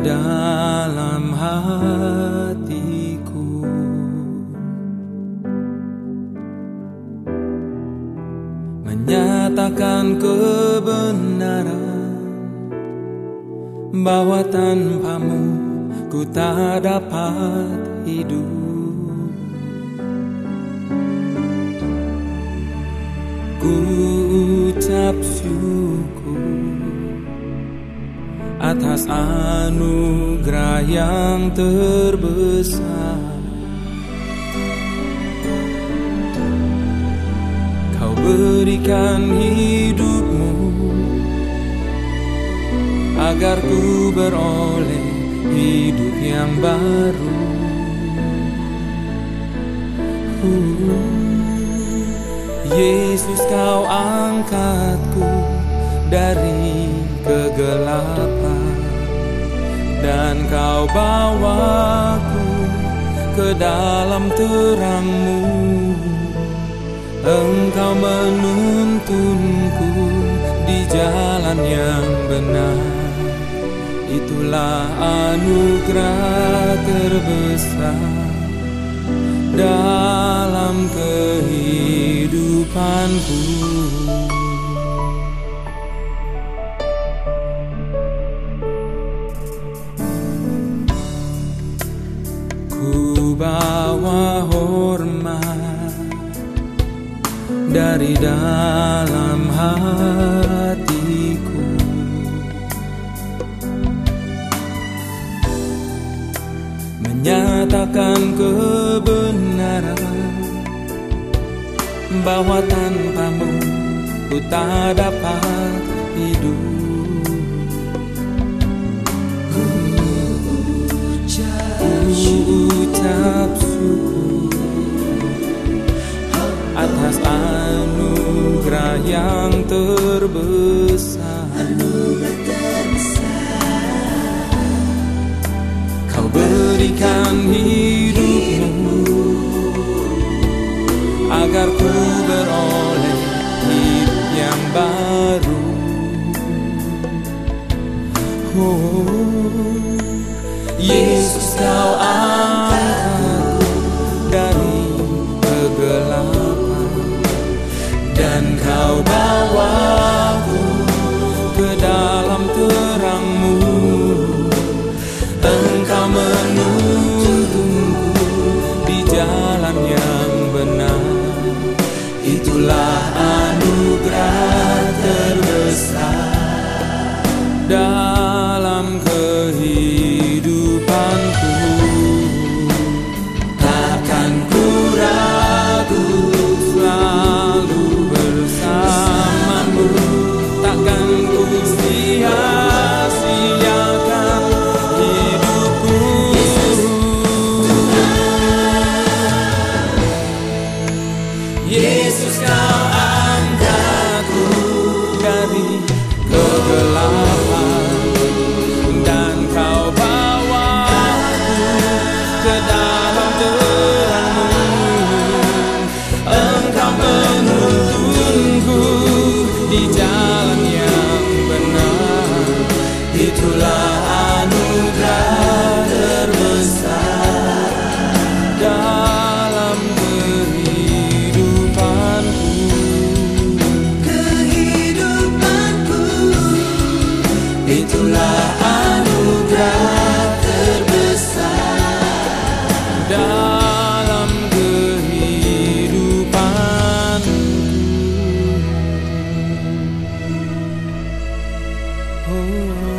dalam hatiku. Menyatakan kebenaran Bahwa tanpamu ku tak dapat hidup. Ku ucap syukur atas anugerah yang terbesar Kau berikan hidupmu agar ku beroleh hidup yang baru. Yesus kau angkatku dari kegelapan Dan kau bawaku ke dalam terangmu. Engkau menuntunku di jalan yang benar. Itulah anugerah terbesar dalam kehidupanku dari dalam hatiku. Menyatakan kebenaran Bahwa tanpamu ku tak dapat hidup. Ku ucap syukur Atas anugerah yang terbesar. Anugerah terbesar. Kau berikan hidupmu Agar ku beroleh hidup yang baru. Oh, Yesus kau dalam kehidupanku di oh,